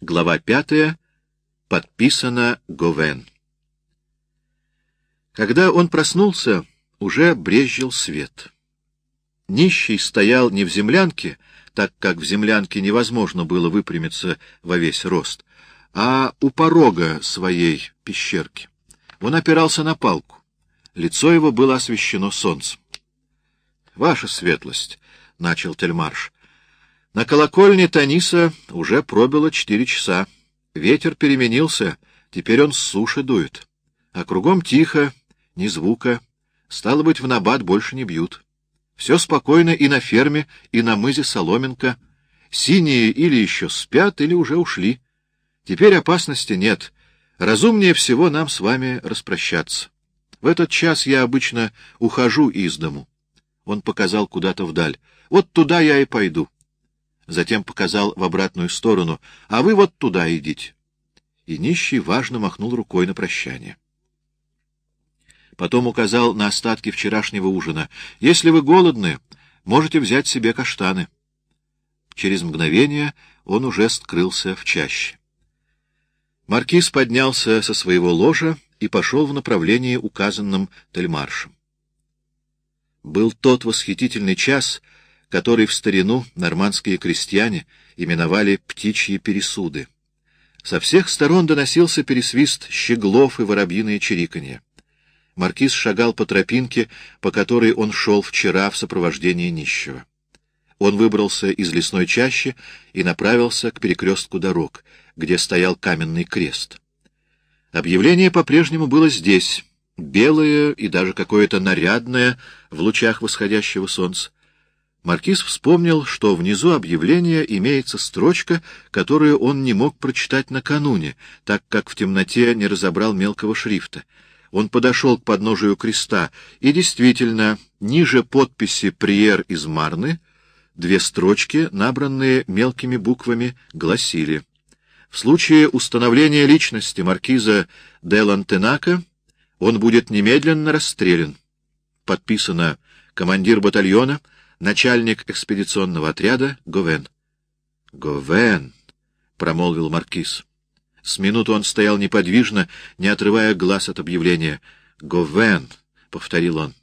Глава пятая. Подписано Говен. Когда он проснулся, уже брезжил свет. Нищий стоял не в землянке, так как в землянке невозможно было выпрямиться во весь рост, а у порога своей пещерки. Он опирался на палку. Лицо его было освещено солнцем. — Ваша светлость, — начал Тельмарш, — на колокольне Таниса уже пробило четыре часа. Ветер переменился, теперь он с суши дует. А кругом тихо, ни звука. Стало быть, в набат больше не бьют. Все спокойно и на ферме, и на мызе Соломенко. Синие или еще спят, или уже ушли. Теперь опасности нет. Разумнее всего нам с вами распрощаться. В этот час я обычно ухожу из дому. Он показал куда-то вдаль. Вот туда я и пойду. Затем показал в обратную сторону. А вы вот туда идите. И нищий важно махнул рукой на прощание. Потом указал на остатки вчерашнего ужина. Если вы голодны, можете взять себе каштаны. Через мгновение он уже скрылся в чаще. Маркиз поднялся со своего ложа и пошел в направлении, указанном Тельмаршем. Был тот восхитительный час, который в старину нормандские крестьяне именовали «птичьи пересуды». Со всех сторон доносился пересвист щеглов и воробьиное чириканье. Маркиз шагал по тропинке, по которой он шел вчера в сопровождении нищего. Он выбрался из лесной чащи и направился к перекрестку дорог, где стоял каменный крест. Объявление по-прежнему было здесь, белое и даже какое-то нарядное в лучах восходящего солнца. Маркиз вспомнил, что внизу объявления имеется строчка, которую он не мог прочитать накануне, так как в темноте не разобрал мелкого шрифта — он подошел к подножию креста, и действительно, ниже подписи «Приер из Марны» две строчки, набранные мелкими буквами, гласили «В случае установления личности маркиза де Лантенака он будет немедленно расстрелян». Подписано командир батальона, начальник экспедиционного отряда Говен. «Говен», — промолвил маркиз. С минуту он стоял неподвижно, не отрывая глаз от объявления. «Говен», — повторил он.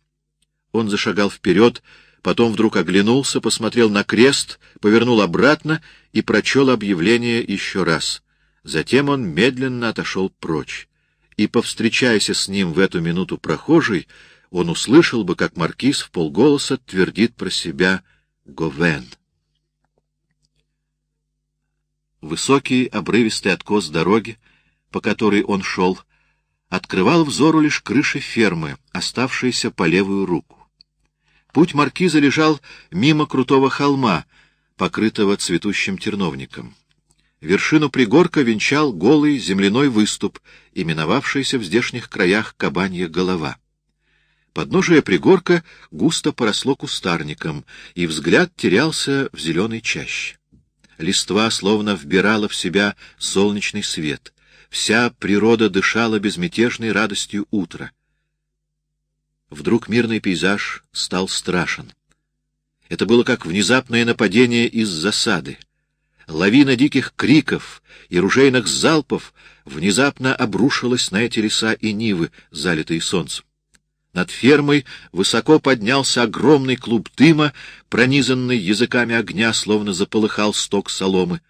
Он зашагал вперед, потом вдруг оглянулся, посмотрел на крест, повернул обратно и прочел объявление еще раз. Затем он медленно отошел прочь. И, повстречаясь с ним в эту минуту прохожий, он услышал бы, как маркиз в полголоса твердит про себя «Говен». Высокий, обрывистый откос дороги, по которой он шел, открывал взору лишь крыши фермы, оставшиеся по левую руку. Путь маркиза лежал мимо крутого холма, покрытого цветущим терновником. Вершину пригорка венчал голый земляной выступ, именовавшийся в здешних краях кабанья голова. Подножие пригорка густо поросло кустарником, и взгляд терялся в зеленой чаще листва словно вбирала в себя солнечный свет. Вся природа дышала безмятежной радостью утра. Вдруг мирный пейзаж стал страшен. Это было как внезапное нападение из засады. Лавина диких криков и ружейных залпов внезапно обрушилась на эти леса и нивы, залитые солнцем. Над фермой высоко поднялся огромный клуб дыма, пронизанный языками огня, словно заполыхал сток соломы.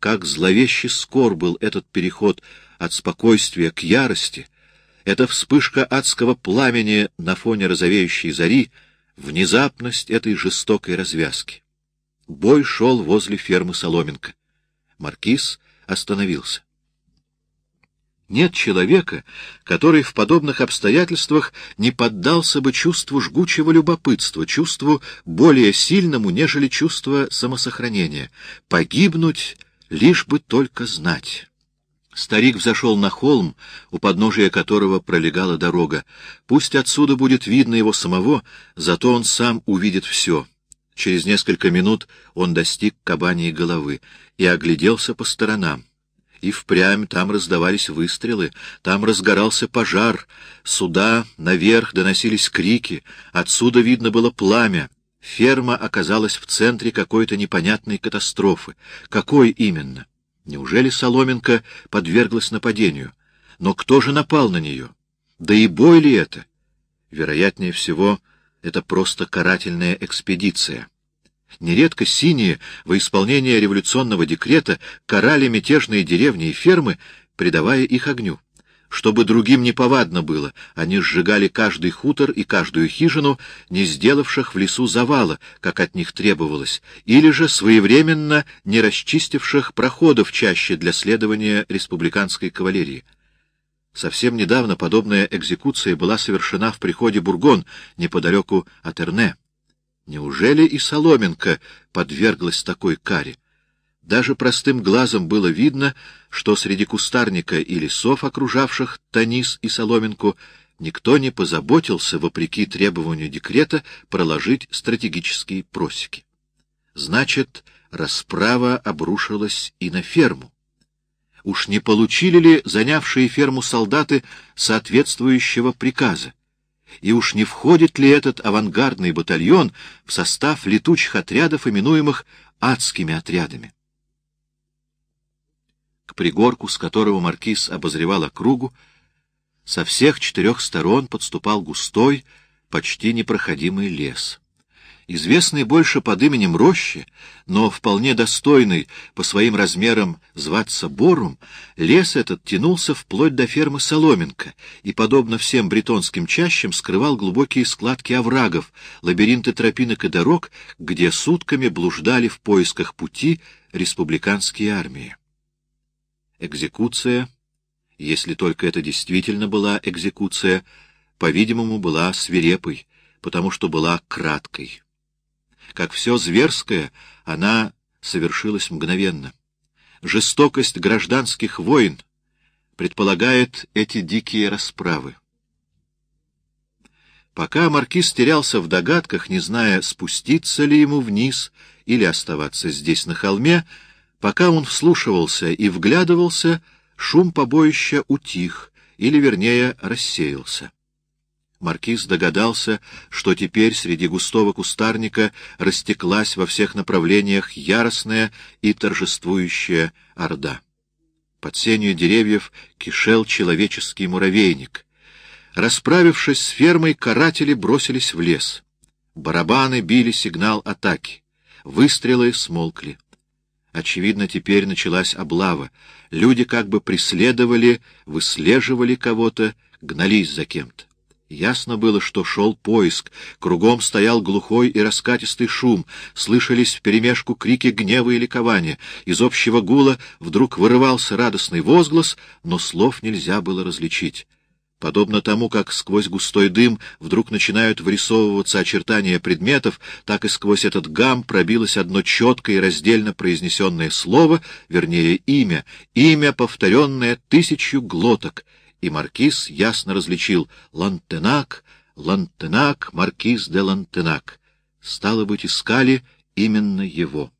Как зловеще скор был этот переход от спокойствия к ярости, эта вспышка адского пламени на фоне розовеющей зари, внезапность этой жестокой развязки. Бой шел возле фермы Соломенко. Маркиз остановился. Нет человека, который в подобных обстоятельствах не поддался бы чувству жгучего любопытства, чувству более сильному, нежели чувство самосохранения. Погибнуть, лишь бы только знать. Старик взошел на холм, у подножия которого пролегала дорога. Пусть отсюда будет видно его самого, зато он сам увидит все. Через несколько минут он достиг кабаньей головы и огляделся по сторонам. И впрямь там раздавались выстрелы, там разгорался пожар, сюда, наверх доносились крики, отсюда видно было пламя. Ферма оказалась в центре какой-то непонятной катастрофы. Какой именно? Неужели Соломенко подверглась нападению? Но кто же напал на нее? Да и бой ли это? Вероятнее всего, это просто карательная экспедиция. Нередко синие во исполнение революционного декрета карали мятежные деревни и фермы, предавая их огню. Чтобы другим неповадно было, они сжигали каждый хутор и каждую хижину, не сделавших в лесу завала, как от них требовалось, или же своевременно не расчистивших проходов чаще для следования республиканской кавалерии. Совсем недавно подобная экзекуция была совершена в приходе Бургон, неподалеку от Эрне. Неужели и Соломенко подверглась такой каре? Даже простым глазом было видно, что среди кустарника и лесов, окружавших Танис и Соломинку, никто не позаботился, вопреки требованию декрета, проложить стратегические просеки. Значит, расправа обрушилась и на ферму. Уж не получили ли занявшие ферму солдаты соответствующего приказа? И уж не входит ли этот авангардный батальон в состав летучих отрядов, именуемых адскими отрядами? К пригорку, с которого маркиз обозревал округу, со всех четырех сторон подступал густой, почти непроходимый лес известный больше под именем Рощи, но вполне достойный по своим размерам зваться Борум, лес этот тянулся вплоть до фермы Соломенко и, подобно всем бретонским чащам, скрывал глубокие складки оврагов, лабиринты тропинок и дорог, где сутками блуждали в поисках пути республиканские армии. Экзекуция, если только это действительно была экзекуция, по-видимому, была свирепой, потому что была краткой. Как все зверское, она совершилась мгновенно. Жестокость гражданских войн предполагает эти дикие расправы. Пока маркиз терялся в догадках, не зная, спуститься ли ему вниз или оставаться здесь на холме, пока он вслушивался и вглядывался, шум побоища утих, или, вернее, рассеялся. Маркиз догадался, что теперь среди густого кустарника растеклась во всех направлениях яростная и торжествующая орда. Под сенью деревьев кишел человеческий муравейник. Расправившись с фермой, каратели бросились в лес. Барабаны били сигнал атаки. Выстрелы смолкли. Очевидно, теперь началась облава. Люди как бы преследовали, выслеживали кого-то, гнались за кем-то. Ясно было, что шел поиск. Кругом стоял глухой и раскатистый шум. Слышались вперемешку крики гнева и ликования. Из общего гула вдруг вырывался радостный возглас, но слов нельзя было различить. Подобно тому, как сквозь густой дым вдруг начинают вырисовываться очертания предметов, так и сквозь этот гам пробилось одно четкое и раздельно произнесенное слово, вернее, имя, имя, повторенное тысячу глоток — и маркиз ясно различил «Лантенак, Лантенак, маркиз де Лантенак». Стало быть, искали именно его.